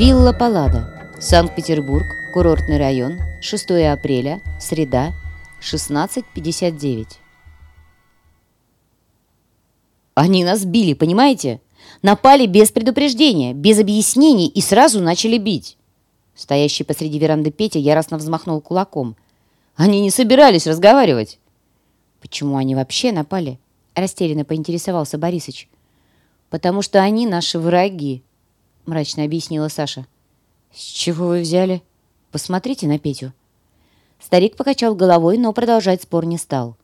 Вилла Паллада, Санкт-Петербург, курортный район, 6 апреля, среда, 16.59. Они нас били, понимаете? Напали без предупреждения, без объяснений и сразу начали бить. Стоящий посреди веранды Петя яростно взмахнул кулаком. Они не собирались разговаривать. Почему они вообще напали? Растерянно поинтересовался Борисыч. Потому что они наши враги, мрачно объяснила Саша. С чего вы взяли? Посмотрите на Петю. Старик покачал головой, но продолжать спор не стал.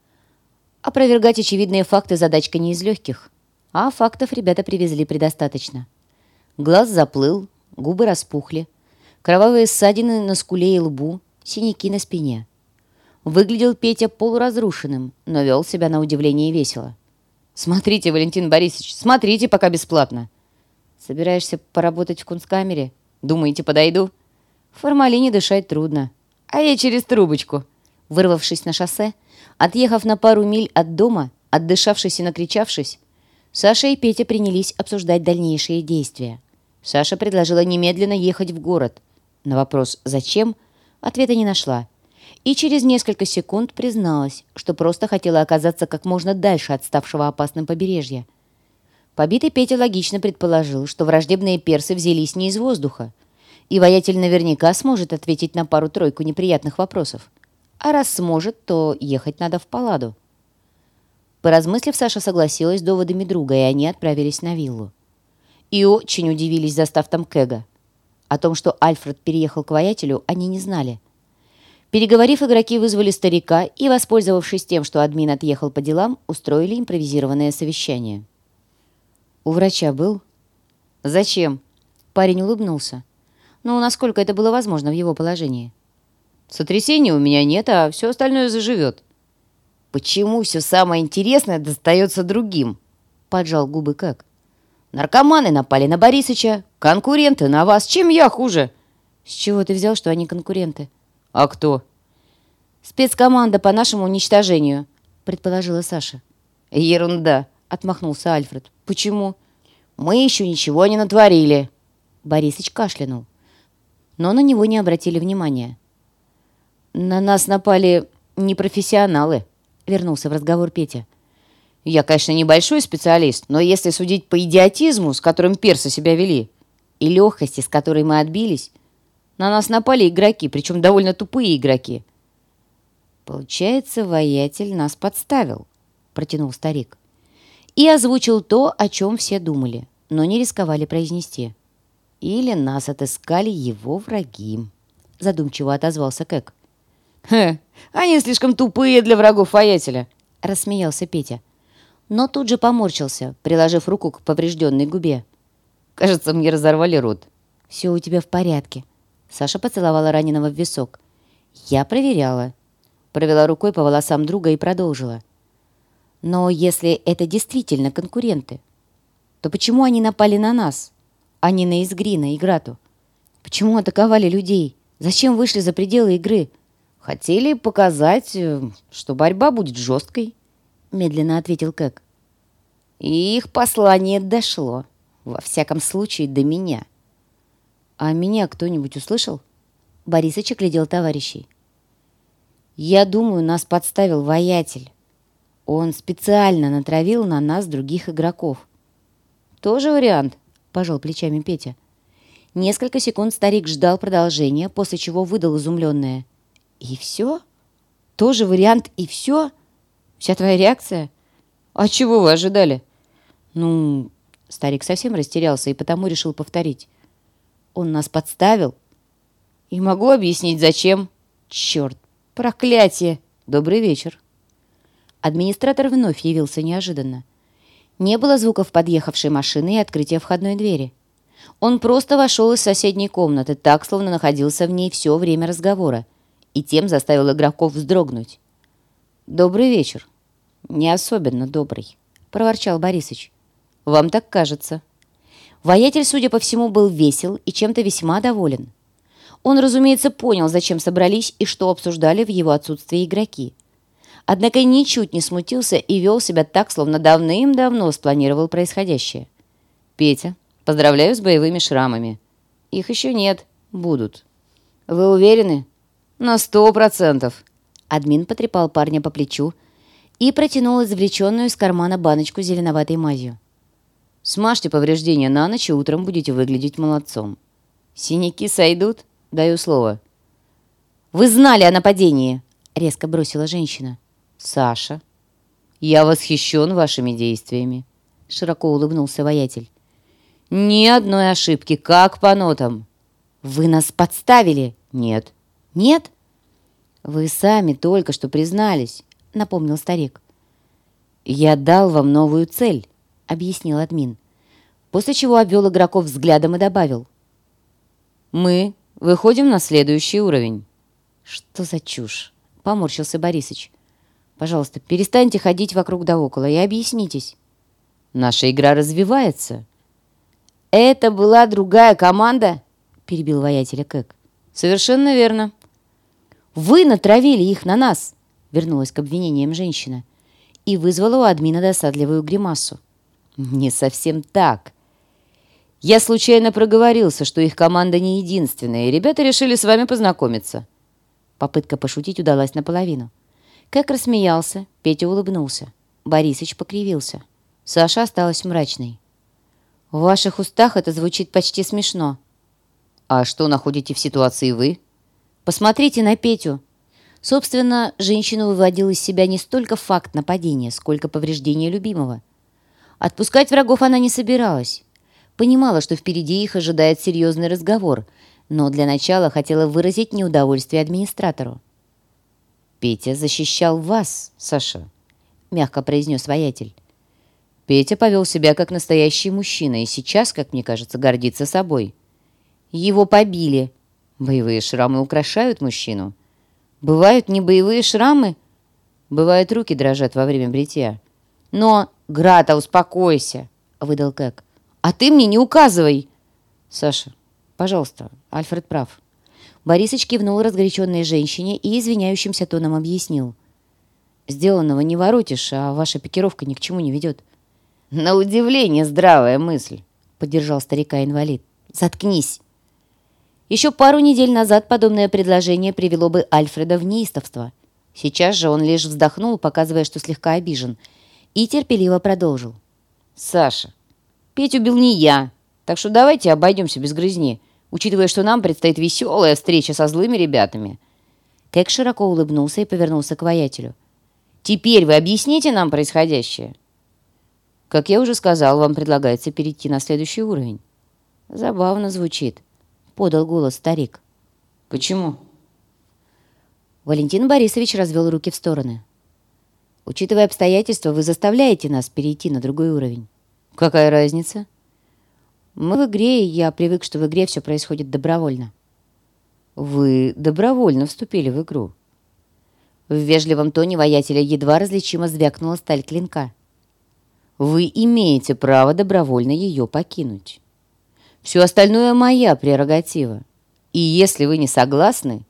Опровергать очевидные факты задачка не из легких. А фактов ребята привезли предостаточно. Глаз заплыл, губы распухли, кровавые ссадины на скуле и лбу, синяки на спине. Выглядел Петя полуразрушенным, но вел себя на удивление весело. «Смотрите, Валентин Борисович, смотрите, пока бесплатно!» «Собираешься поработать в кунсткамере? Думаете, подойду?» «В формалине дышать трудно. А я через трубочку!» Вырвавшись на шоссе, отъехав на пару миль от дома, отдышавшись и накричавшись, Саша и Петя принялись обсуждать дальнейшие действия. Саша предложила немедленно ехать в город. На вопрос «Зачем?» ответа не нашла. И через несколько секунд призналась, что просто хотела оказаться как можно дальше от ставшего опасным побережья. Побитый Петя логично предположил, что враждебные персы взялись не из воздуха, и воятель наверняка сможет ответить на пару-тройку неприятных вопросов. А раз сможет, то ехать надо в Палладу. Поразмыслив, Саша согласилась с доводами друга, и они отправились на виллу. И очень удивились, застав там Кэга. О том, что Альфред переехал к воятелю, они не знали. Переговорив, игроки вызвали старика и, воспользовавшись тем, что админ отъехал по делам, устроили импровизированное совещание. «У врача был?» «Зачем?» Парень улыбнулся. «Ну, насколько это было возможно в его положении?» «Сотрясения у меня нет, а все остальное заживет». «Почему все самое интересное достается другим?» Поджал губы как. «Наркоманы напали на Борисыча, конкуренты на вас. Чем я хуже?» «С чего ты взял, что они конкуренты?» «А кто?» «Спецкоманда по нашему уничтожению», предположила Саша. «Ерунда», — отмахнулся Альфред. «Почему?» «Мы еще ничего не натворили». Борисыч кашлянул. Но на него не обратили внимания. «На нас напали непрофессионалы», вернулся в разговор Петя. «Я, конечно, небольшой специалист, но если судить по идиотизму, с которым персы себя вели, и легкости, с которой мы отбились, на нас напали игроки, причем довольно тупые игроки». «Получается, воятель нас подставил», — протянул старик. И озвучил то, о чем все думали, но не рисковали произнести. «Или нас отыскали его враги», — задумчиво отозвался Кэк. «Хе, они слишком тупые для врагов воятеля», — рассмеялся Петя. Но тут же поморщился, приложив руку к поврежденной губе. «Кажется, мне разорвали рот». «Все у тебя в порядке». Саша поцеловала раненого в висок. «Я проверяла». Провела рукой по волосам друга и продолжила. «Но если это действительно конкуренты, то почему они напали на нас, а не на Изгрина и Грату? Почему атаковали людей? Зачем вышли за пределы игры?» «Хотели показать, э, что борьба будет жесткой», — медленно ответил Кэк. И их послание дошло, во всяком случае, до меня. «А меня кто-нибудь услышал?» Борисыч оглядел товарищей. «Я думаю, нас подставил воятель. Он специально натравил на нас других игроков». «Тоже вариант», — пожал плечами Петя. Несколько секунд старик ждал продолжения, после чего выдал изумленное — «И все? Тоже вариант «и все»? Вся твоя реакция?» «А чего вы ожидали?» «Ну...» Старик совсем растерялся и потому решил повторить. «Он нас подставил?» «И могу объяснить, зачем?» «Черт! Проклятие! Добрый вечер!» Администратор вновь явился неожиданно. Не было звуков подъехавшей машины и открытия входной двери. Он просто вошел из соседней комнаты, так, словно находился в ней все время разговора, и тем заставил игроков вздрогнуть. «Добрый вечер». «Не особенно добрый», — проворчал Борисыч. «Вам так кажется». Воятель, судя по всему, был весел и чем-то весьма доволен. Он, разумеется, понял, зачем собрались и что обсуждали в его отсутствии игроки. Однако ничуть не смутился и вел себя так, словно давным-давно спланировал происходящее. «Петя, поздравляю с боевыми шрамами». Их еще нет. Будут. Вы уверены? На сто процентов. Админ потрепал парня по плечу и протянул извлеченную из кармана баночку зеленоватой мазью. Смажьте повреждения на ночь, и утром будете выглядеть молодцом. Синяки сойдут? Даю слово. «Вы знали о нападении!» — резко бросила женщина. «Саша, я восхищен вашими действиями», — широко улыбнулся воятель. «Ни одной ошибки, как по нотам». «Вы нас подставили?» «Нет». «Нет?» «Вы сами только что признались», — напомнил старик. «Я дал вам новую цель», — объяснил админ, после чего обвел игроков взглядом и добавил. «Мы выходим на следующий уровень». «Что за чушь?» — поморщился Борисыч. «Пожалуйста, перестаньте ходить вокруг да около и объяснитесь». «Наша игра развивается». «Это была другая команда?» — перебил воятеля Кэк. «Совершенно верно». «Вы натравили их на нас!» — вернулась к обвинениям женщина и вызвала у админа досадливую гримасу. «Не совсем так. Я случайно проговорился, что их команда не единственная, и ребята решили с вами познакомиться». Попытка пошутить удалась наполовину. Как рассмеялся, Петя улыбнулся. Борисыч покривился. Саша осталась мрачной. «В ваших устах это звучит почти смешно». «А что находите в ситуации вы?» «Посмотрите на Петю». Собственно, женщину выводил из себя не столько факт нападения, сколько повреждение любимого. Отпускать врагов она не собиралась. Понимала, что впереди их ожидает серьезный разговор, но для начала хотела выразить неудовольствие администратору. «Петя защищал вас, Саша», — мягко произнес воятель. «Петя повел себя как настоящий мужчина и сейчас, как мне кажется, гордится собой. Его побили. Боевые шрамы украшают мужчину. Бывают не боевые шрамы. Бывают руки дрожат во время бритья. Но, Грата, успокойся», — выдал Кэк. «А ты мне не указывай!» «Саша, пожалуйста, Альфред прав». Борисыч кивнул разгоряченной женщине и извиняющимся тоном объяснил. «Сделанного не воротишь, а ваша пикировка ни к чему не ведет». «На удивление здравая мысль», — поддержал старика инвалид. «Заткнись!» Еще пару недель назад подобное предложение привело бы Альфреда в неистовство. Сейчас же он лишь вздохнул, показывая, что слегка обижен, и терпеливо продолжил. «Саша, Петь убил не я, так что давайте обойдемся без грызни, учитывая, что нам предстоит веселая встреча со злыми ребятами». Кэк широко улыбнулся и повернулся к воятелю. «Теперь вы объясните нам происходящее?» «Как я уже сказал, вам предлагается перейти на следующий уровень». «Забавно звучит», — подал голос старик. «Почему?» Валентин Борисович развел руки в стороны. «Учитывая обстоятельства, вы заставляете нас перейти на другой уровень». «Какая разница?» «Мы в игре, и я привык, что в игре все происходит добровольно». «Вы добровольно вступили в игру». В вежливом тоне воятеля едва различимо звякнула сталь клинка. «Вы имеете право добровольно ее покинуть. Все остальное моя прерогатива. И если вы не согласны,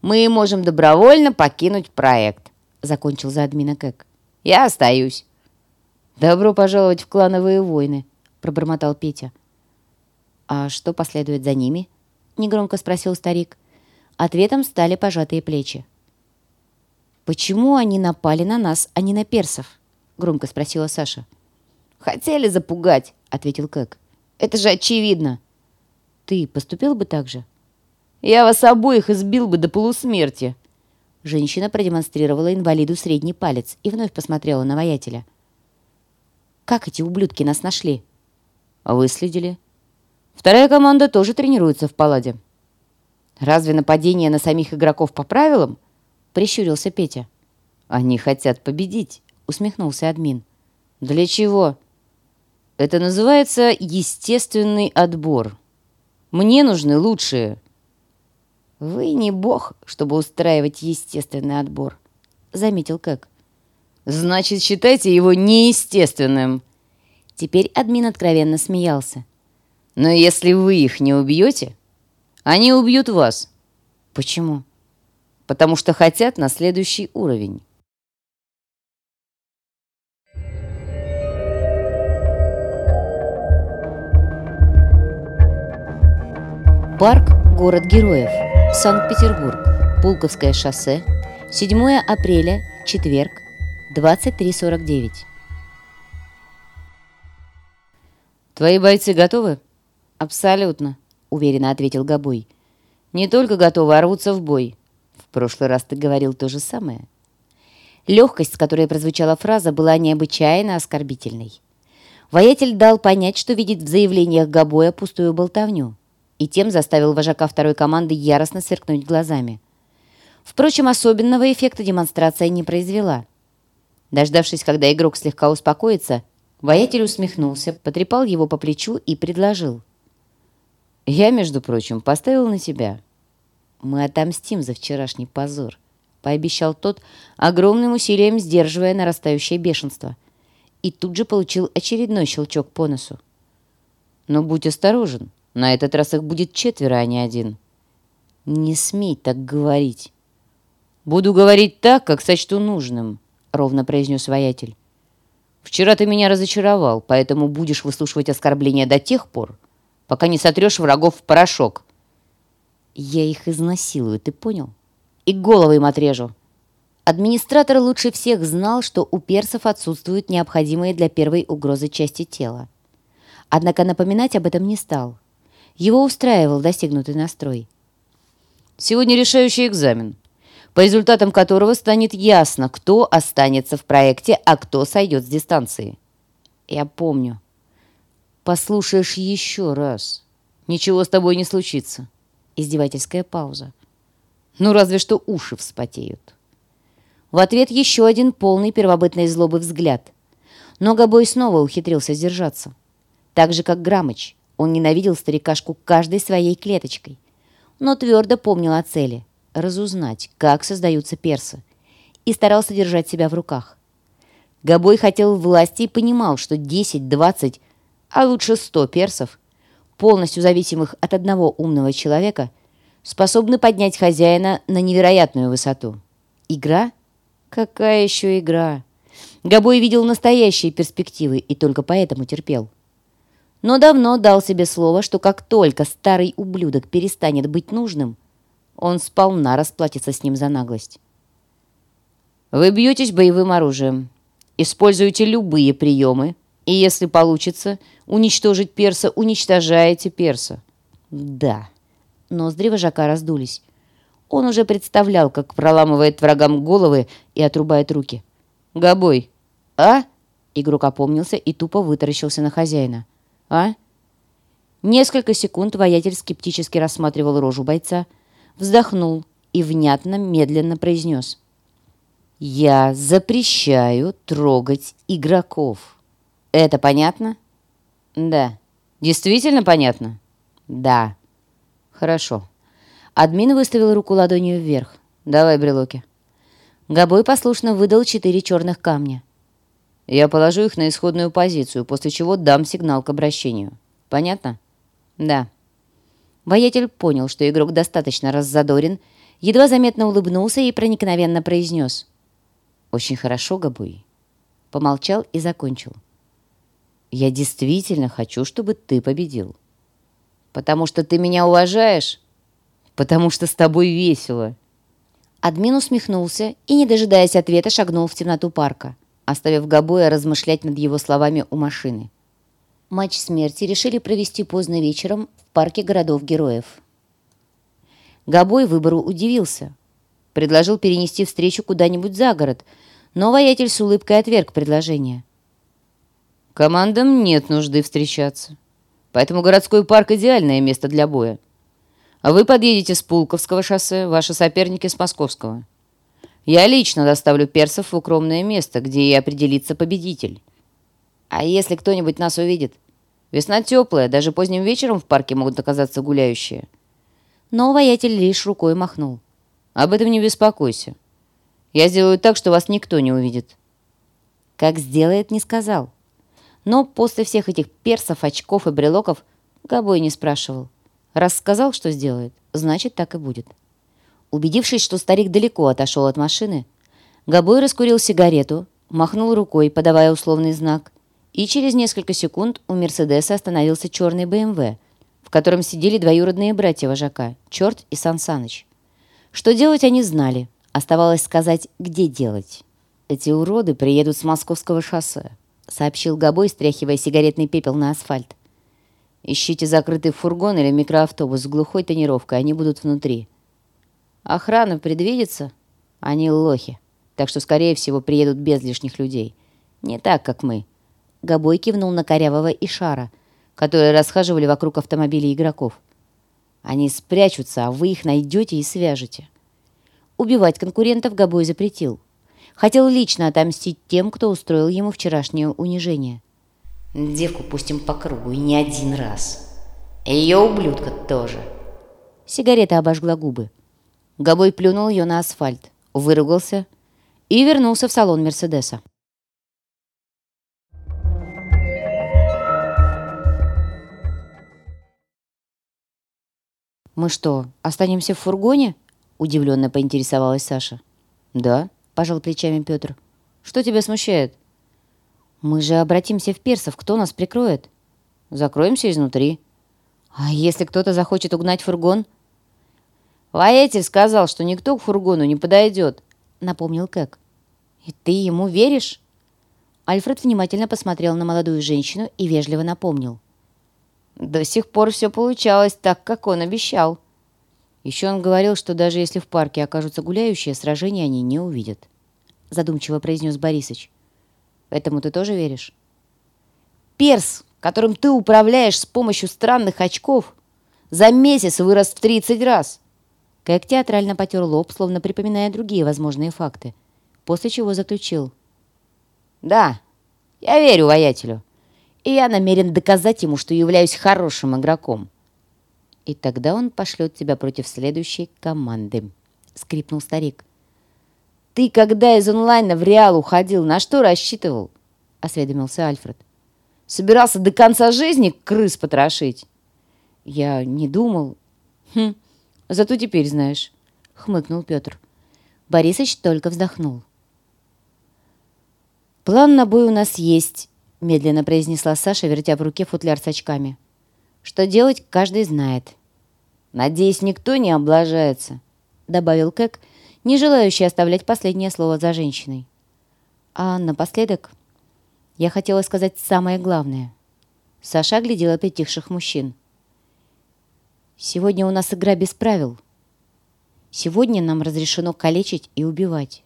мы можем добровольно покинуть проект», закончил за админа Кэк. «Я остаюсь». «Добро пожаловать в клановые войны», — пробормотал Петя. «А что последует за ними?» — негромко спросил старик. Ответом стали пожатые плечи. «Почему они напали на нас, а не на персов?» — громко спросила Саша. «Хотели запугать», — ответил Кэк. «Это же очевидно». «Ты поступил бы так же?» «Я вас обоих избил бы до полусмерти». Женщина продемонстрировала инвалиду средний палец и вновь посмотрела на воятеля. Как эти ублюдки нас нашли?» «Выследили. Вторая команда тоже тренируется в паладе». «Разве нападение на самих игроков по правилам?» — прищурился Петя. «Они хотят победить», — усмехнулся админ. «Для чего?» «Это называется естественный отбор. Мне нужны лучшие». «Вы не бог, чтобы устраивать естественный отбор», — заметил Кэк. Значит, считайте его неестественным. Теперь админ откровенно смеялся. Но если вы их не убьете, они убьют вас. Почему? Потому что хотят на следующий уровень. Парк – город героев. Санкт-Петербург. Пулковское шоссе. 7 апреля, четверг, 23.49. «Твои бойцы готовы?» «Абсолютно», — уверенно ответил Габой. «Не только готовы, а рвутся в бой. В прошлый раз ты говорил то же самое». Легкость, с которой прозвучала фраза, была необычайно оскорбительной. Воятель дал понять, что видит в заявлениях Габоя пустую болтовню, и тем заставил вожака второй команды яростно сверкнуть глазами. Впрочем, особенного эффекта демонстрация не произвела. Дождавшись, когда игрок слегка успокоится, воятель усмехнулся, потрепал его по плечу и предложил. «Я, между прочим, поставил на тебя. Мы отомстим за вчерашний позор», — пообещал тот, огромным усилием сдерживая нарастающее бешенство — и тут же получил очередной щелчок по носу. «Но будь осторожен, на этот раз их будет четверо, а не один». «Не смей так говорить». «Буду говорить так, как сочту нужным», — ровно произнес воятель. «Вчера ты меня разочаровал, поэтому будешь выслушивать оскорбления до тех пор, пока не сотрешь врагов в порошок». «Я их изнасилую, ты понял? И головы им отрежу». Администратор лучше всех знал, что у персов отсутствуют необходимые для первой угрозы части тела. Однако напоминать об этом не стал. Его устраивал достигнутый настрой. «Сегодня решающий экзамен, по результатам которого станет ясно, кто останется в проекте, а кто сойдет с дистанции». «Я помню». «Послушаешь еще раз. Ничего с тобой не случится». Издевательская пауза. «Ну, разве что уши вспотеют». В ответ еще один полный первобытной злобы взгляд. Но Гобой снова ухитрился сдержаться. Так же, как Грамыч, он ненавидел старикашку каждой своей клеточкой. Но твердо помнил о цели – разузнать, как создаются персы. И старался держать себя в руках. Гобой хотел власти и понимал, что 10, 20, а лучше 100 персов, полностью зависимых от одного умного человека, способны поднять хозяина на невероятную высоту. Игра – Какая еще игра? Габой видел настоящие перспективы и только поэтому терпел. Но давно дал себе слово, что как только старый ублюдок перестанет быть нужным, он сполна расплатится с ним за наглость. Вы бьетесь боевым оружием, используете любые приемы, и если получится уничтожить перса, уничтожаете перса. Да. Ноздри вожака раздулись. Он уже представлял, как проламывает врагам головы и отрубает руки. «Гобой!» «А?» Игрок опомнился и тупо вытаращился на хозяина. «А?» Несколько секунд воятель скептически рассматривал рожу бойца, вздохнул и внятно, медленно произнес. «Я запрещаю трогать игроков. Это понятно?» «Да». «Действительно понятно?» «Да». «Хорошо». Админ выставил руку ладонью вверх. «Давай брелоки». Гобой послушно выдал четыре черных камня. «Я положу их на исходную позицию, после чего дам сигнал к обращению. Понятно?» «Да». Воятель понял, что игрок достаточно раззадорен, едва заметно улыбнулся и проникновенно произнес. «Очень хорошо, Габуй». Помолчал и закончил. «Я действительно хочу, чтобы ты победил». «Потому что ты меня уважаешь?» потому что с тобой весело». Админ усмехнулся и, не дожидаясь ответа, шагнул в темноту парка, оставив Габоя размышлять над его словами у машины. Матч смерти решили провести поздно вечером в парке городов-героев. Габой выбору удивился. Предложил перенести встречу куда-нибудь за город, но воятель с улыбкой отверг предложение. «Командам нет нужды встречаться, поэтому городской парк – идеальное место для боя. А вы подъедете с Пулковского шоссе, ваши соперники с Московского. Я лично доставлю персов в укромное место, где и определится победитель. А если кто-нибудь нас увидит? Весна теплая, даже поздним вечером в парке могут оказаться гуляющие. Но воятель лишь рукой махнул. Об этом не беспокойся. Я сделаю так, что вас никто не увидит. Как сделает, не сказал. Но после всех этих персов, очков и брелоков Габой не спрашивал. Раз сказал, что сделает, значит, так и будет. Убедившись, что старик далеко отошел от машины, Габой раскурил сигарету, махнул рукой, подавая условный знак, и через несколько секунд у «Мерседеса» остановился черный БМВ, в котором сидели двоюродные братья вожака, Черт и Сан Саныч. Что делать они знали, оставалось сказать, где делать. «Эти уроды приедут с московского шоссе», — сообщил Габой, стряхивая сигаретный пепел на асфальт. «Ищите закрытый фургон или микроавтобус с глухой тонировкой, они будут внутри. Охрана предвидится? Они лохи, так что, скорее всего, приедут без лишних людей. Не так, как мы». Габой кивнул на Корявого и Шара, которые расхаживали вокруг автомобилей игроков. «Они спрячутся, а вы их найдете и свяжете». Убивать конкурентов Габой запретил. Хотел лично отомстить тем, кто устроил ему вчерашнее унижение. Девку пустим по кругу, и не один раз. Ее ублюдка тоже. Сигарета обожгла губы. Габой плюнул ее на асфальт, выругался и вернулся в салон Мерседеса. «Мы что, останемся в фургоне?» — удивленно поинтересовалась Саша. «Да», — пожал плечами Петр. «Что тебя смущает?» «Мы же обратимся в персов. Кто нас прикроет?» «Закроемся изнутри». «А если кто-то захочет угнать фургон?» «Воятель сказал, что никто к фургону не подойдет», — напомнил Кэк. «И ты ему веришь?» Альфред внимательно посмотрел на молодую женщину и вежливо напомнил. «До сих пор все получалось так, как он обещал». Еще он говорил, что даже если в парке окажутся гуляющие, сражения они не увидят. Задумчиво произнес Борисыч. Этому ты тоже веришь? Перс, которым ты управляешь с помощью странных очков, за месяц вырос в 30 раз. Кэк театрально потер лоб, словно припоминая другие возможные факты, после чего заключил. «Да, я верю воятелю, и я намерен доказать ему, что являюсь хорошим игроком». «И тогда он пошлет тебя против следующей команды», — скрипнул старик. «Ты, когда из онлайна в Реал уходил, на что рассчитывал?» — осведомился Альфред. «Собирался до конца жизни крыс потрошить?» «Я не думал». «Хм, зато теперь знаешь», — хмыкнул Петр. Борисыч только вздохнул. «План на бой у нас есть», — медленно произнесла Саша, вертя в руке футляр с очками. Что делать, каждый знает. «Надеюсь, никто не облажается», — добавил Кэк, не желающий оставлять последнее слово за женщиной. А напоследок я хотела сказать самое главное. Саша оглядела притихших мужчин. «Сегодня у нас игра без правил. Сегодня нам разрешено калечить и убивать.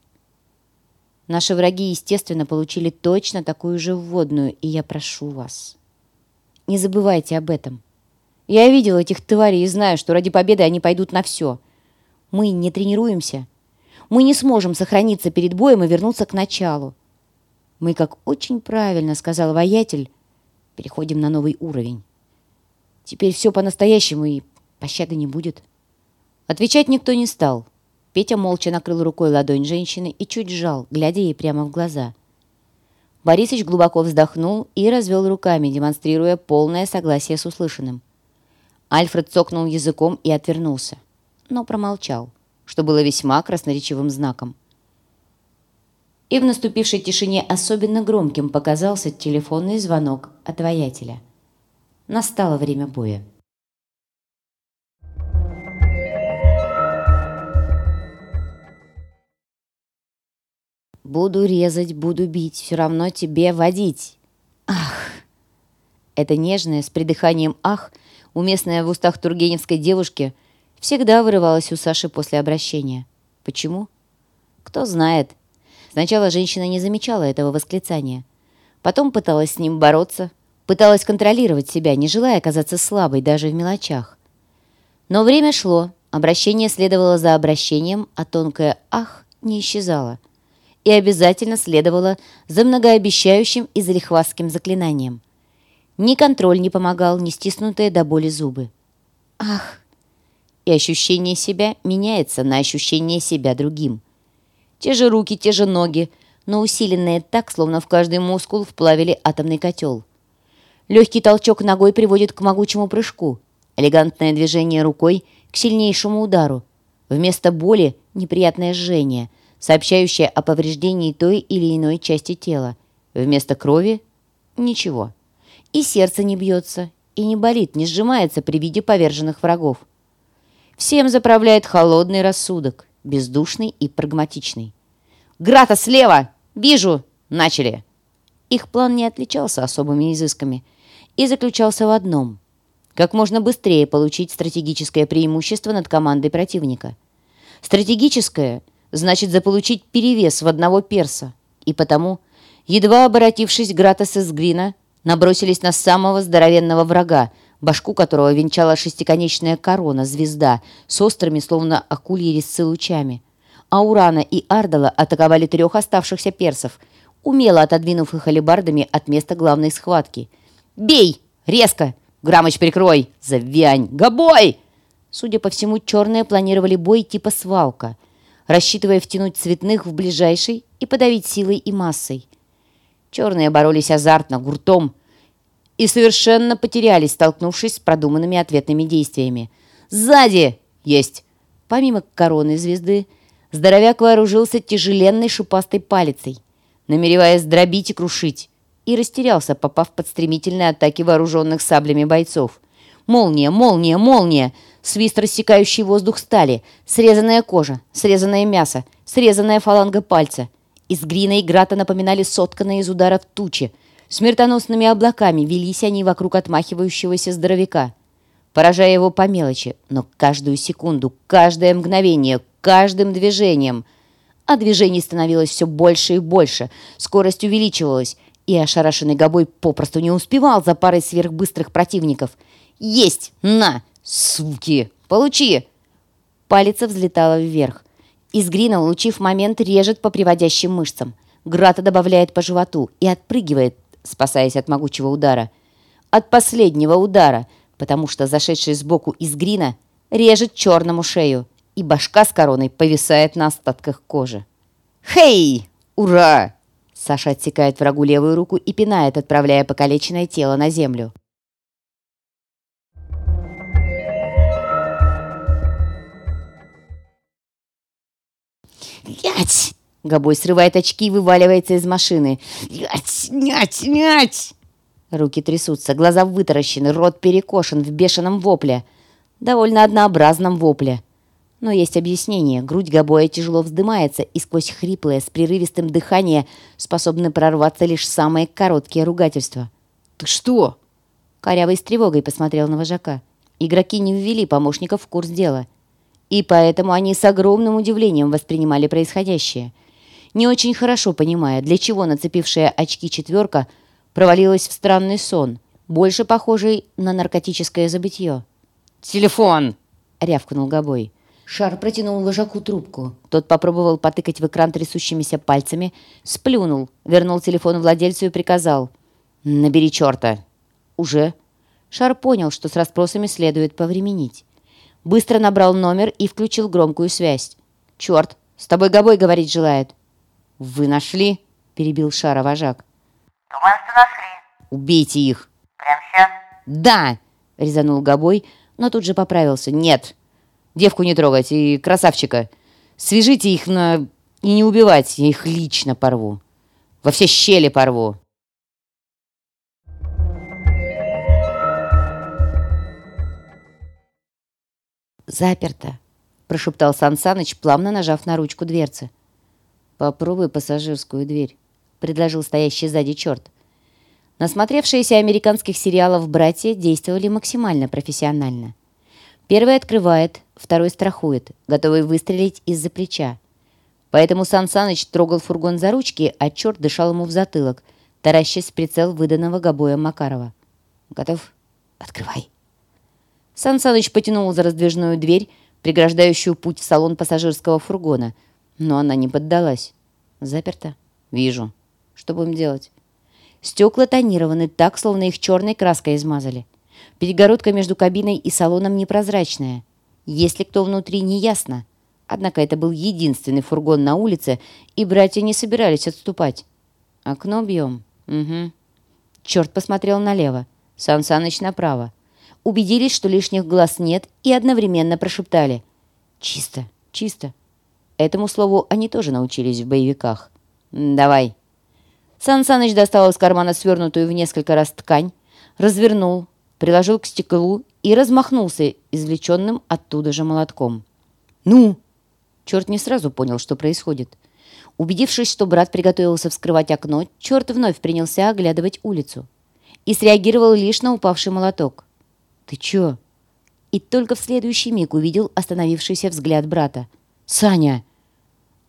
Наши враги, естественно, получили точно такую же вводную, и я прошу вас, не забывайте об этом». Я видел этих тварей и знаю, что ради победы они пойдут на все. Мы не тренируемся. Мы не сможем сохраниться перед боем и вернуться к началу. Мы, как очень правильно сказал воятель, переходим на новый уровень. Теперь все по-настоящему, и пощады не будет. Отвечать никто не стал. Петя молча накрыл рукой ладонь женщины и чуть сжал, глядя ей прямо в глаза. Борисыч глубоко вздохнул и развел руками, демонстрируя полное согласие с услышанным. Альфред цокнул языком и отвернулся, но промолчал, что было весьма красноречивым знаком. И в наступившей тишине особенно громким показался телефонный звонок от воятеля. Настало время боя. «Буду резать, буду бить, все равно тебе водить!» «Ах!» Это нежное, с придыханием «ах» уместная в устах тургеневской девушки, всегда вырывалась у Саши после обращения. Почему? Кто знает. Сначала женщина не замечала этого восклицания. Потом пыталась с ним бороться, пыталась контролировать себя, не желая оказаться слабой даже в мелочах. Но время шло, обращение следовало за обращением, а тонкое «ах» не исчезало. И обязательно следовало за многообещающим и залихвастским заклинанием – ни контроль не помогал, ни стиснутые до боли зубы. Ах! И ощущение себя меняется на ощущение себя другим. Те же руки, те же ноги, но усиленные так, словно в каждый мускул вплавили атомный котел. Легкий толчок ногой приводит к могучему прыжку. Элегантное движение рукой к сильнейшему удару. Вместо боли неприятное жжение, сообщающее о повреждении той или иной части тела. Вместо крови – ничего. И сердце не бьется, и не болит, не сжимается при виде поверженных врагов. Всем заправляет холодный рассудок, бездушный и прагматичный. «Грата слева! Вижу! Начали!» Их план не отличался особыми изысками и заключался в одном – как можно быстрее получить стратегическое преимущество над командой противника. Стратегическое значит заполучить перевес в одного перса, и потому, едва обратившись Гратас из Грина, набросились на самого здоровенного врага, башку которого венчала шестиконечная корона, звезда, с острыми, словно акульи резцы лучами. А и Ардала атаковали трех оставшихся персов, умело отодвинув их алебардами от места главной схватки. «Бей! Резко! Грамыч, прикрой! Завянь! Гобой!» Судя по всему, черные планировали бой типа свалка, рассчитывая втянуть цветных в ближайший и подавить силой и массой. Черные боролись азартно, гуртом, и совершенно потерялись, столкнувшись с продуманными ответными действиями. «Сзади!» «Есть!» Помимо короны звезды, здоровяк вооружился тяжеленной шипастой палицей, намереваясь дробить и крушить, и растерялся, попав под стремительные атаки вооруженных саблями бойцов. Молния, молния, молния! Свист, рассекающий воздух стали, срезанная кожа, срезанное мясо, срезанная фаланга пальца. Из Грина и Грата напоминали сотканные из ударов тучи. Смертоносными облаками велись они вокруг отмахивающегося здоровяка, поражая его по мелочи, но каждую секунду, каждое мгновение, каждым движением. А движений становилось все больше и больше, скорость увеличивалась, и ошарашенный Гобой попросту не успевал за парой сверхбыстрых противников. «Есть! На! Суки! Получи!» Палец взлетала вверх. Из Грина, улучив момент, режет по приводящим мышцам. Грата добавляет по животу и отпрыгивает, спасаясь от могучего удара. От последнего удара, потому что зашедший сбоку из Грина режет черному шею, и башка с короной повисает на остатках кожи. «Хей! Ура!» Саша отсекает врагу левую руку и пинает, отправляя покалеченное тело на землю. «Ять!» Гобой срывает очки и вываливается из машины. «Ять! Нять! Нять!» Руки трясутся, глаза вытаращены, рот перекошен в бешеном вопле. Довольно однообразном вопле. Но есть объяснение. Грудь Габоя тяжело вздымается, и сквозь хриплое, с прерывистым дыханием способны прорваться лишь самые короткие ругательства. «Ты что?» Корявый с тревогой посмотрел на вожака. Игроки не ввели помощников в курс дела. И поэтому они с огромным удивлением воспринимали происходящее. Не очень хорошо понимая, для чего нацепившая очки четверка провалилась в странный сон, больше похожий на наркотическое забытье. «Телефон!» — рявкнул Гобой. Шар протянул вожаку трубку. Тот попробовал потыкать в экран трясущимися пальцами, сплюнул, вернул телефон владельцу и приказал. «Набери черта!» «Уже?» Шар понял, что с расспросами следует повременить. Быстро набрал номер и включил громкую связь. «Черт, с тобой Гобой говорить желает». «Вы нашли?» — перебил Шара вожак. «Думаем, что нашли». «Убейте их!» «Прямо сейчас?» «Да!» — резанул Гобой, но тут же поправился. «Нет, Девку не трогать и красавчика. Свяжите их на... и не убивать, я их лично порву. Во все щели порву. «Заперто», — прошептал Сан Саныч, плавно нажав на ручку дверцы. «Попробуй пассажирскую дверь», — предложил стоящий сзади черт. Насмотревшиеся американских сериалов братья действовали максимально профессионально. Первый открывает, второй страхует, готовый выстрелить из-за плеча. Поэтому Сан Саныч трогал фургон за ручки, а черт дышал ему в затылок, таращась прицел выданного Габоем Макарова. «Готов? Открывай!» Сан потянул за раздвижную дверь, преграждающую путь в салон пассажирского фургона, но она не поддалась. «Заперто?» «Вижу. Что будем делать?» Стекла тонированы так, словно их черной краской измазали. Перегородка между кабиной и салоном непрозрачная. Если кто внутри, не ясно. Однако это был единственный фургон на улице, и братья не собирались отступать. «Окно бьем?» «Угу». Черт посмотрел налево, Сан Саныч направо. Убедились, что лишних глаз нет, и одновременно прошептали. «Чисто, чисто». Этому слову они тоже научились в боевиках. «Давай». Сан Саныч достал из кармана свернутую в несколько раз ткань, развернул, приложил к стеклу и размахнулся извлеченным оттуда же молотком. «Ну!» Черт не сразу понял, что происходит. Убедившись, что брат приготовился вскрывать окно, черт вновь принялся оглядывать улицу и среагировал лишь на упавший молоток. «Ты чё?» И только в следующий миг увидел остановившийся взгляд брата. «Саня!»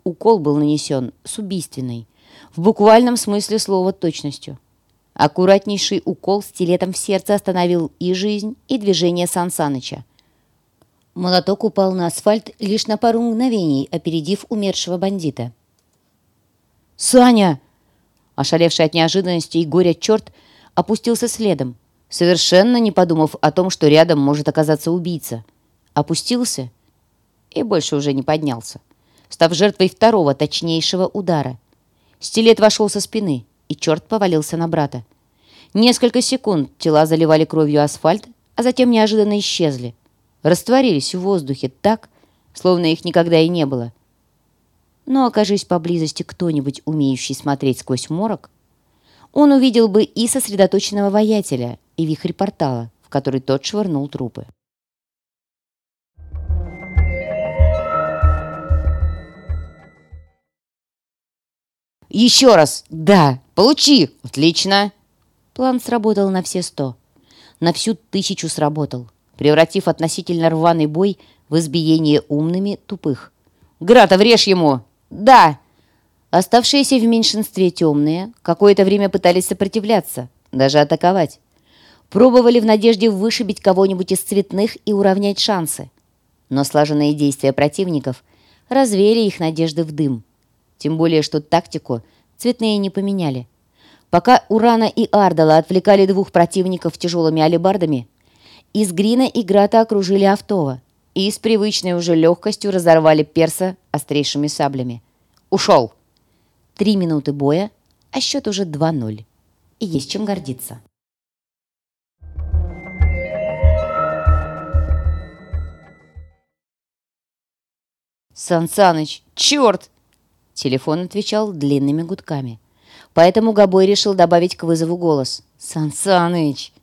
Укол был нанесен с убийственной, в буквальном смысле слова точностью. Аккуратнейший укол стилетом в сердце остановил и жизнь, и движение Сан Саныча. Молоток упал на асфальт лишь на пару мгновений, опередив умершего бандита. «Саня!» Ошалевший от неожиданности и горя черт опустился следом, совершенно не подумав о том, что рядом может оказаться убийца. Опустился и больше уже не поднялся, став жертвой второго, точнейшего удара. Стилет вошел со спины, и черт повалился на брата. Несколько секунд тела заливали кровью асфальт, а затем неожиданно исчезли. Растворились в воздухе так, словно их никогда и не было. Но окажись поблизости кто-нибудь, умеющий смотреть сквозь морок, он увидел бы и сосредоточенного воятеля, и вихрь портала, в который тот швырнул трупы. «Еще раз! Да! Получи! Отлично!» План сработал на все сто. На всю тысячу сработал, превратив относительно рваный бой в избиение умными тупых. «Грата, врежь ему!» «Да!» Оставшиеся в меньшинстве темные какое-то время пытались сопротивляться, даже атаковать. Пробовали в надежде вышибить кого-нибудь из цветных и уравнять шансы. Но слаженные действия противников развеяли их надежды в дым. Тем более, что тактику цветные не поменяли. Пока Урана и Ардала отвлекали двух противников тяжелыми алебардами, из Грина и Грата окружили Автова и с привычной уже легкостью разорвали перса острейшими саблями. «Ушел!» Три минуты боя, а счет уже 2-0. И есть чем гордиться. «Сан Саныч, черт!» Телефон отвечал длинными гудками. Поэтому Габой решил добавить к вызову голос. «Сан Саныч!»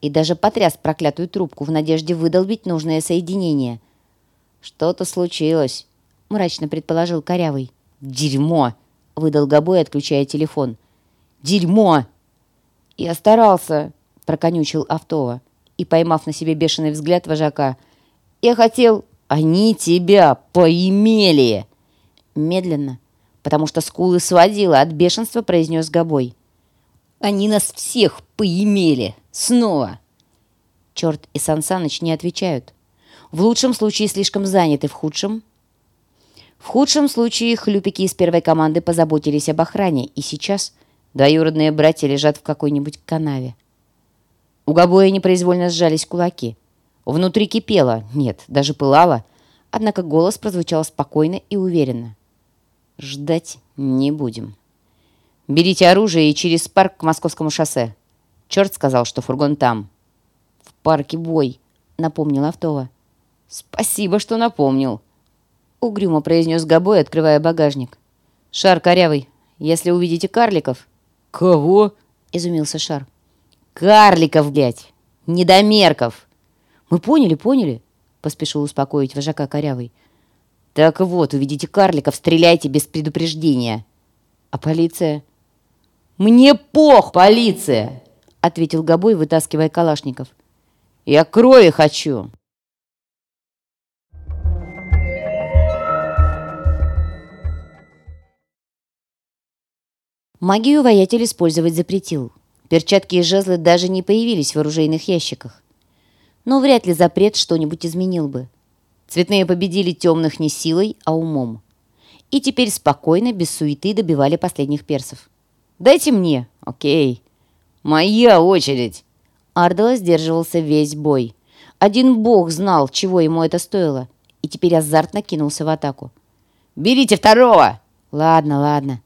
И даже потряс проклятую трубку в надежде выдолбить нужное соединение. «Что-то случилось», — мрачно предположил Корявый. «Дерьмо!» — выдал Габой, отключая телефон. «Дерьмо!» «Я старался», — проконючил Автова. И, поймав на себе бешеный взгляд вожака, «Я хотел...» «Они тебя поимели!» Медленно, потому что скулы сводила от бешенства, произнес Габой. «Они нас всех поимели! Снова!» Черт и Сансаныч не отвечают. В лучшем случае слишком заняты, в худшем... В худшем случае хлюпики из первой команды позаботились об охране, и сейчас двоюродные братья лежат в какой-нибудь канаве. У Габоя непроизвольно сжались кулаки. Внутри кипело, нет, даже пылало, однако голос прозвучал спокойно и уверенно. Ждать не будем. Берите оружие и через парк к московскому шоссе. Черт сказал, что фургон там. В парке бой, напомнил Автова. Спасибо, что напомнил. Угрюмо произнес Габой, открывая багажник. Шар корявый, если увидите карликов... Кого? Изумился Шар. Карликов, блядь! Недомерков! Мы поняли, поняли, поспешил успокоить вожака корявый. «Так вот, увидите карликов, стреляйте без предупреждения». «А полиция?» «Мне пох, полиция!» — ответил Габой, вытаскивая калашников. «Я крови хочу!» Магию воятель использовать запретил. Перчатки и жезлы даже не появились в оружейных ящиках. Но вряд ли запрет что-нибудь изменил бы. Цветные победили темных не силой, а умом. И теперь спокойно, без суеты добивали последних персов. «Дайте мне!» «Окей!» «Моя очередь!» Ардала сдерживался весь бой. Один бог знал, чего ему это стоило, и теперь азартно кинулся в атаку. «Берите второго!» «Ладно, ладно.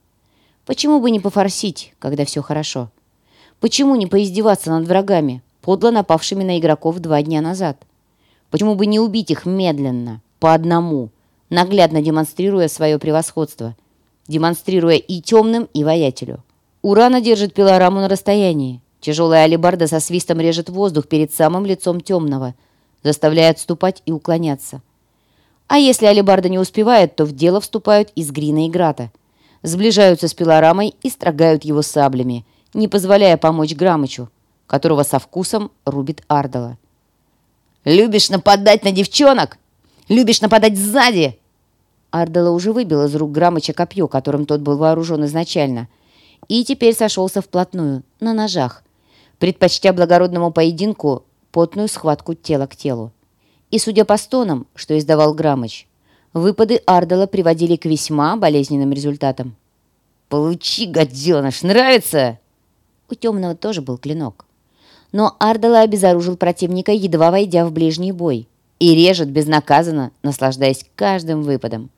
Почему бы не пофорсить, когда все хорошо? Почему не поиздеваться над врагами, подло напавшими на игроков два дня назад?» Почему бы не убить их медленно, по одному, наглядно демонстрируя свое превосходство, демонстрируя и темным, и воятелю? Урана держит пилораму на расстоянии. Тяжелая алебарда со свистом режет воздух перед самым лицом темного, заставляя отступать и уклоняться. А если алебарда не успевает, то в дело вступают из Грина и Грата. Сближаются с пилорамой и строгают его саблями, не позволяя помочь Грамычу, которого со вкусом рубит Ардала. «Любишь нападать на девчонок? Любишь нападать сзади?» Ардала уже выбил из рук Грамыча копье, которым тот был вооружен изначально, и теперь сошелся вплотную, на ножах, предпочтя благородному поединку потную схватку тела к телу. И, судя по стонам, что издавал Грамыч, выпады Ардала приводили к весьма болезненным результатам. «Получи, гаденыш, нравится?» У темного тоже был клинок. Но Ардала обезоружил противника, едва войдя в ближний бой, и режет безнаказанно, наслаждаясь каждым выпадом.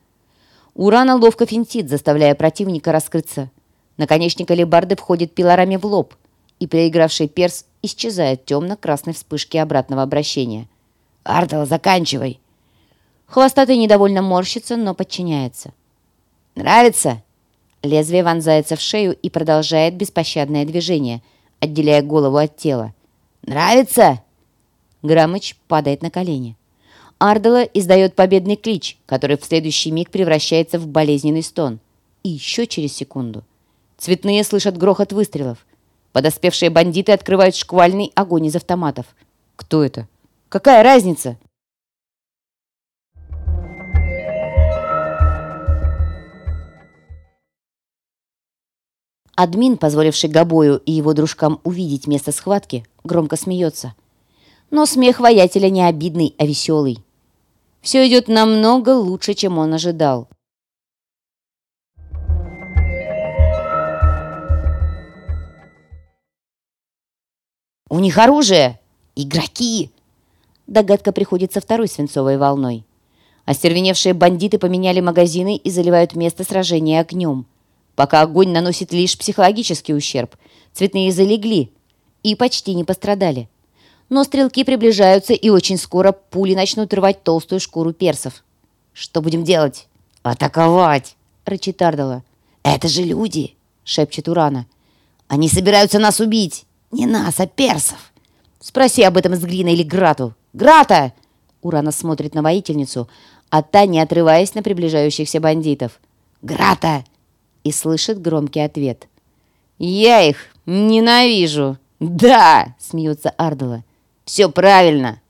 Урана ловко финтит, заставляя противника раскрыться. Наконечник алебарды входит пилорами в лоб, и проигравший перс исчезает темно-красной вспышке обратного обращения. «Артела, заканчивай!» Хвостатый недовольно морщится, но подчиняется. «Нравится?» Лезвие вонзается в шею и продолжает беспощадное движение, отделяя голову от тела. «Нравится?» Грамыч падает на колени. Ардела издает победный клич, который в следующий миг превращается в болезненный стон. И еще через секунду. Цветные слышат грохот выстрелов. Подоспевшие бандиты открывают шквальный огонь из автоматов. Кто это? Какая разница? Админ, позволивший Габою и его дружкам увидеть место схватки, громко смеется. Но смех воятеля не обидный, а веселый. Все идет намного лучше, чем он ожидал. «У них оружие! Игроки!» Догадка приходит со второй свинцовой волной. Остервеневшие бандиты поменяли магазины и заливают место сражения огнем. Пока огонь наносит лишь психологический ущерб, цветные залегли и почти не пострадали. Но стрелки приближаются, и очень скоро пули начнут рвать толстую шкуру персов. «Что будем делать?» «Атаковать!» — рычит Ардала. «Это же люди!» — шепчет Урана. «Они собираются нас убить! Не нас, а персов!» «Спроси об этом с Грина или Грату!» «Грата!» Урана смотрит на воительницу, а та, не отрываясь на приближающихся бандитов. «Грата!» И слышит громкий ответ. «Я их ненавижу!» «Да!» — смеется Ардала. «Все правильно!»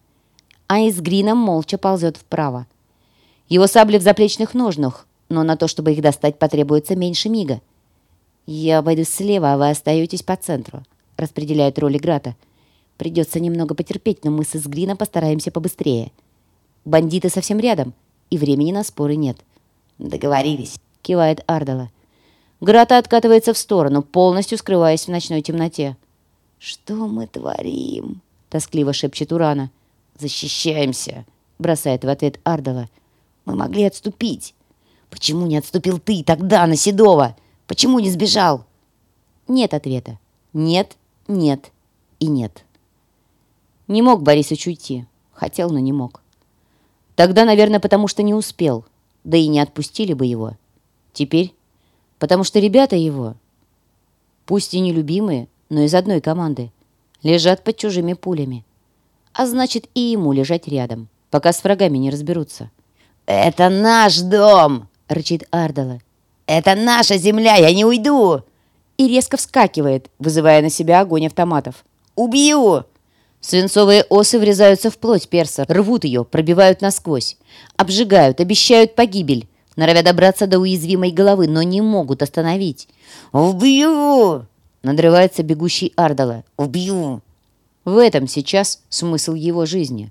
А из Грина молча ползет вправо. Его сабли в заплечных ножнах, но на то, чтобы их достать, потребуется меньше мига. «Я обойду слева, а вы остаетесь по центру», — распределяет роли Грата. «Придется немного потерпеть, но мы с Изгрина постараемся побыстрее. Бандиты совсем рядом, и времени на споры нет». «Договорились», — кивает Ардала. Грата откатывается в сторону, полностью скрываясь в ночной темноте. «Что мы творим?» — тоскливо шепчет Урана. «Защищаемся!» — бросает в ответ Ардала. «Мы могли отступить. Почему не отступил ты тогда на Седова? Почему не сбежал?» Нет ответа. Нет, нет и нет. Не мог Борисыч уйти. Хотел, но не мог. Тогда, наверное, потому что не успел. Да и не отпустили бы его. Теперь потому что ребята его, пусть и нелюбимые, но из одной команды, лежат под чужими пулями. А значит, и ему лежать рядом, пока с врагами не разберутся. «Это наш дом!» — рычит Ардала. «Это наша земля, я не уйду!» И резко вскакивает, вызывая на себя огонь автоматов. «Убью!» Свинцовые осы врезаются в плоть перса, рвут ее, пробивают насквозь, обжигают, обещают погибель норовя добраться до уязвимой головы, но не могут остановить. «Убью!» — надрывается бегущий Ардала. «Убью!» В этом сейчас смысл его жизни.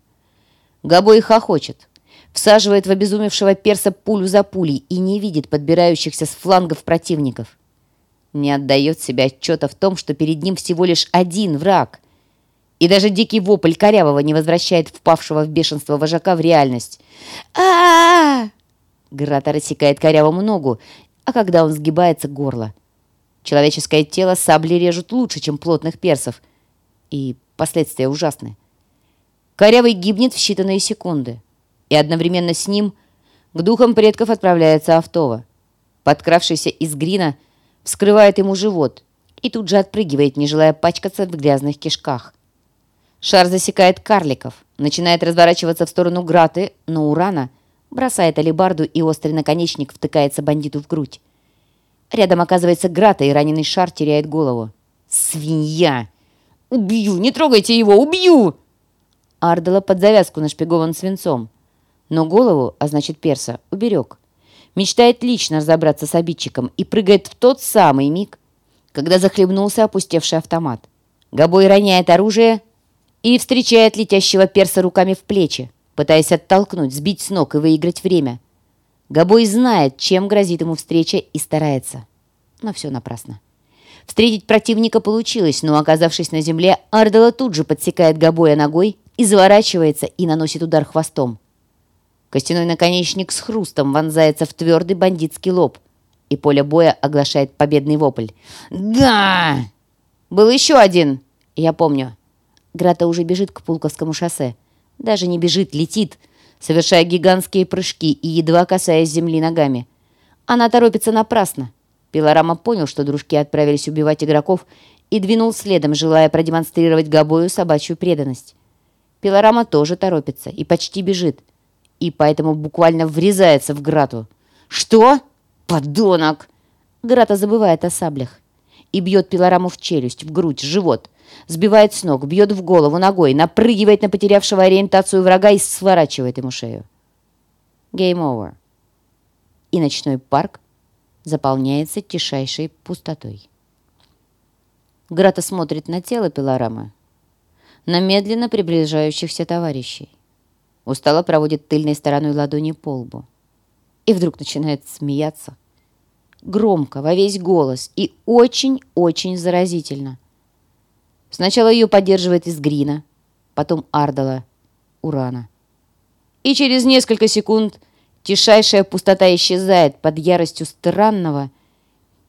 Габой хохочет, всаживает в обезумевшего перса пулю за пулей и не видит подбирающихся с флангов противников. Не отдает себе отчета в том, что перед ним всего лишь один враг. И даже дикий вопль корявого не возвращает впавшего в бешенство вожака в реальность. а а, -а! Грата рассекает корявому ногу, а когда он сгибается, горло. Человеческое тело сабли режут лучше, чем плотных персов. И последствия ужасны. Корявый гибнет в считанные секунды. И одновременно с ним к духам предков отправляется Автова. Подкравшийся из грина вскрывает ему живот и тут же отпрыгивает, не желая пачкаться в грязных кишках. Шар засекает карликов, начинает разворачиваться в сторону Граты, но Урана бросает алебарду, и острый наконечник втыкается бандиту в грудь. Рядом оказывается Грата, и раненый шар теряет голову. «Свинья! Убью! Не трогайте его! Убью!» Ардела под завязку нашпигован свинцом. Но голову, а значит перса, уберег. Мечтает лично разобраться с обидчиком и прыгает в тот самый миг, когда захлебнулся опустевший автомат. Гобой роняет оружие и встречает летящего перса руками в плечи, пытаясь оттолкнуть, сбить с ног и выиграть время. Гобой знает, чем грозит ему встреча и старается. Но все напрасно. Встретить противника получилось, но, оказавшись на земле, Ардела тут же подсекает Гобоя ногой и заворачивается и наносит удар хвостом. Костяной наконечник с хрустом вонзается в твердый бандитский лоб, и поле боя оглашает победный вопль. «Да!» «Был еще один!» «Я помню». Грата уже бежит к Пулковскому шоссе. Даже не бежит, летит, совершая гигантские прыжки и едва касаясь земли ногами. Она торопится напрасно. Пилорама понял, что дружки отправились убивать игроков, и двинул следом, желая продемонстрировать Габою собачью преданность. Пилорама тоже торопится и почти бежит, и поэтому буквально врезается в Грату. «Что? Подонок!» Грата забывает о саблях и бьет пилораму в челюсть, в грудь, в живот. Сбивает с ног, бьет в голову ногой, напрыгивает на потерявшего ориентацию врага и сворачивает ему шею. Game over. И ночной парк заполняется тишайшей пустотой. Грата смотрит на тело пилорамы, на медленно приближающихся товарищей. Устало проводит тыльной стороной ладони по лбу. И вдруг начинает смеяться, громко, во весь голос и очень-очень заразительно. Сначала ее поддерживает из Грина, потом Ардала, Урана. И через несколько секунд тишайшая пустота исчезает под яростью странного,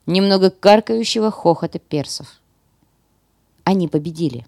немного каркающего хохота персов. Они победили.